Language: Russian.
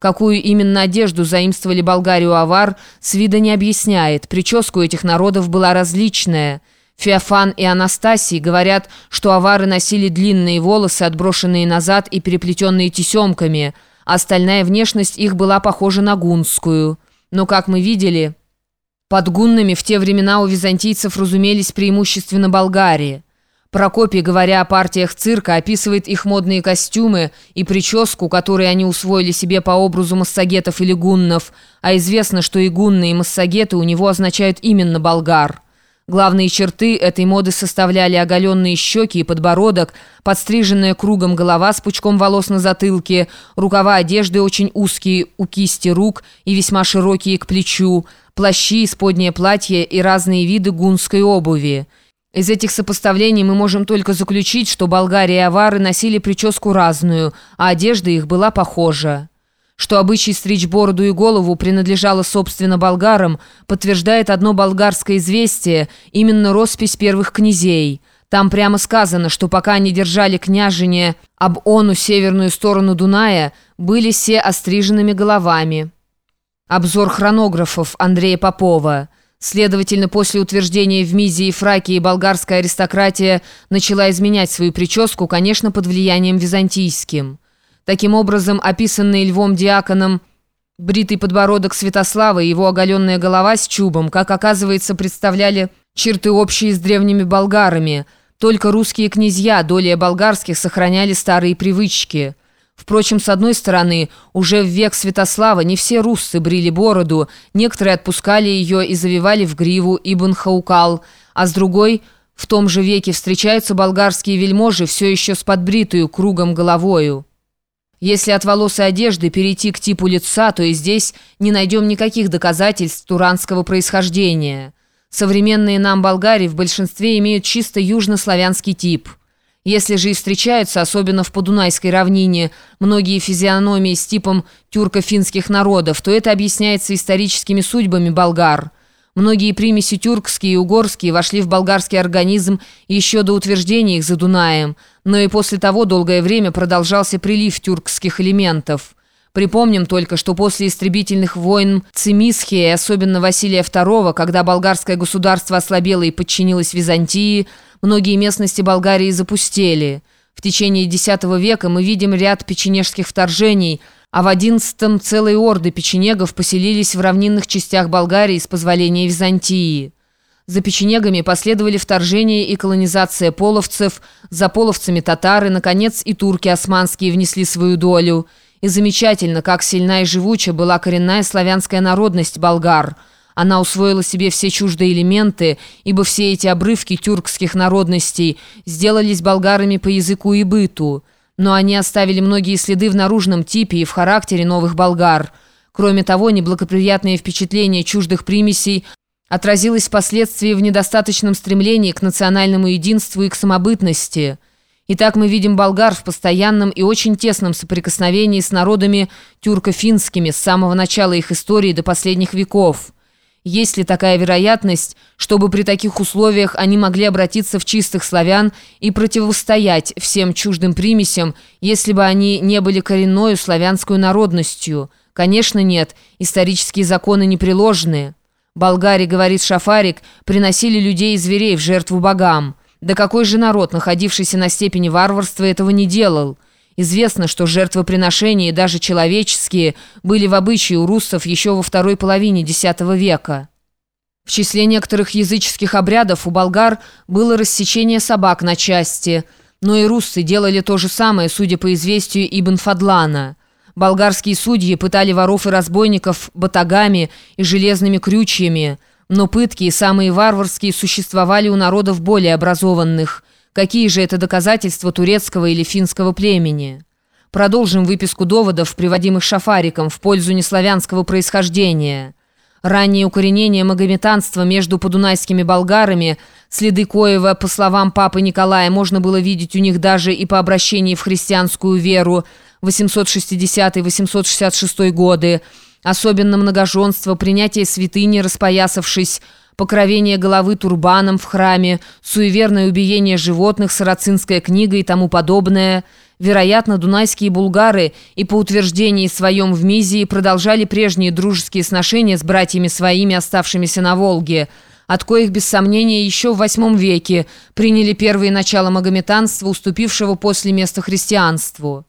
Какую именно одежду заимствовали Болгарию авар, с вида не объясняет. Прическа у этих народов была различная. Феофан и Анастасий говорят, что авары носили длинные волосы, отброшенные назад и переплетенные тесемками. Остальная внешность их была похожа на гунскую. Но, как мы видели, под гуннами в те времена у византийцев разумелись преимущественно Болгарии. Прокопий, говоря о партиях цирка, описывает их модные костюмы и прическу, которые они усвоили себе по образу массагетов или гуннов, а известно, что и гунны, и массагеты у него означают именно болгар. Главные черты этой моды составляли оголенные щеки и подбородок, подстриженная кругом голова с пучком волос на затылке, рукава одежды очень узкие у кисти рук и весьма широкие к плечу, плащи, споднее платье и разные виды гунской обуви. Из этих сопоставлений мы можем только заключить, что Болгария и авары носили прическу разную, а одежда их была похожа. Что обычай стричь бороду и голову принадлежало собственно болгарам, подтверждает одно болгарское известие, именно роспись первых князей. Там прямо сказано, что пока они держали княжение об ону северную сторону Дуная, были все остриженными головами. Обзор хронографов Андрея Попова – Следовательно, после утверждения в Мизии Фракии болгарская аристократия начала изменять свою прическу, конечно, под влиянием византийским. Таким образом, описанный Львом Диаконом бритый подбородок Святослава и его оголенная голова с чубом, как оказывается, представляли черты общие с древними болгарами. Только русские князья, доля болгарских, сохраняли старые привычки – Впрочем, с одной стороны, уже в век Святослава не все руссы брили бороду, некоторые отпускали ее и завивали в гриву Ибн Хаукал, а с другой, в том же веке встречаются болгарские вельможи все еще с подбритую кругом головою. Если от волос и одежды перейти к типу лица, то и здесь не найдем никаких доказательств туранского происхождения. Современные нам болгари в большинстве имеют чисто южнославянский тип – если же и встречаются, особенно в Подунайской равнине, многие физиономии с типом тюрко-финских народов, то это объясняется историческими судьбами болгар. Многие примеси тюркские и угорские вошли в болгарский организм еще до утверждения их за Дунаем, но и после того долгое время продолжался прилив тюркских элементов. Припомним только, что после истребительных войн Цимисхия и особенно Василия II, когда болгарское государство ослабело и подчинилось Византии, многие местности Болгарии запустели. В течение X века мы видим ряд печенежских вторжений, а в XI целые орды печенегов поселились в равнинных частях Болгарии с позволения Византии. За печенегами последовали вторжения и колонизация половцев, за половцами татары, наконец и турки османские внесли свою долю – и замечательно, как сильна и живуча была коренная славянская народность болгар. Она усвоила себе все чуждые элементы, ибо все эти обрывки тюркских народностей сделались болгарами по языку и быту. Но они оставили многие следы в наружном типе и в характере новых болгар. Кроме того, неблагоприятное впечатление чуждых примесей отразилось впоследствии в недостаточном стремлении к национальному единству и к самобытности – Итак, мы видим болгар в постоянном и очень тесном соприкосновении с народами тюрко-финскими с самого начала их истории до последних веков. Есть ли такая вероятность, чтобы при таких условиях они могли обратиться в чистых славян и противостоять всем чуждым примесям, если бы они не были коренною славянскую народностью? Конечно, нет, исторические законы непреложные. Болгари, говорит Шафарик, приносили людей и зверей в жертву богам. Да какой же народ, находившийся на степени варварства, этого не делал? Известно, что жертвоприношения, даже человеческие, были в обычае у руссов еще во второй половине X века. В числе некоторых языческих обрядов у болгар было рассечение собак на части, но и руссы делали то же самое, судя по известию Ибн Фадлана. Болгарские судьи пытали воров и разбойников батагами и железными крючьями – но пытки и самые варварские существовали у народов более образованных. Какие же это доказательства турецкого или финского племени? Продолжим выписку доводов, приводимых Шафариком в пользу неславянского происхождения. Раннее укоренение магометанства между подунайскими болгарами, следы коева, по словам папы Николая, можно было видеть у них даже и по обращении в христианскую веру 860-866 годы, Особенно многоженство, принятие святыни, распоясавшись, покровение головы турбаном в храме, суеверное убиение животных, сарацинская книга и тому подобное. Вероятно, дунайские булгары и по утверждении своем в Мизии продолжали прежние дружеские сношения с братьями своими, оставшимися на Волге, от коих, без сомнения, еще в VIII веке приняли первые начала магометанства, уступившего после места христианству.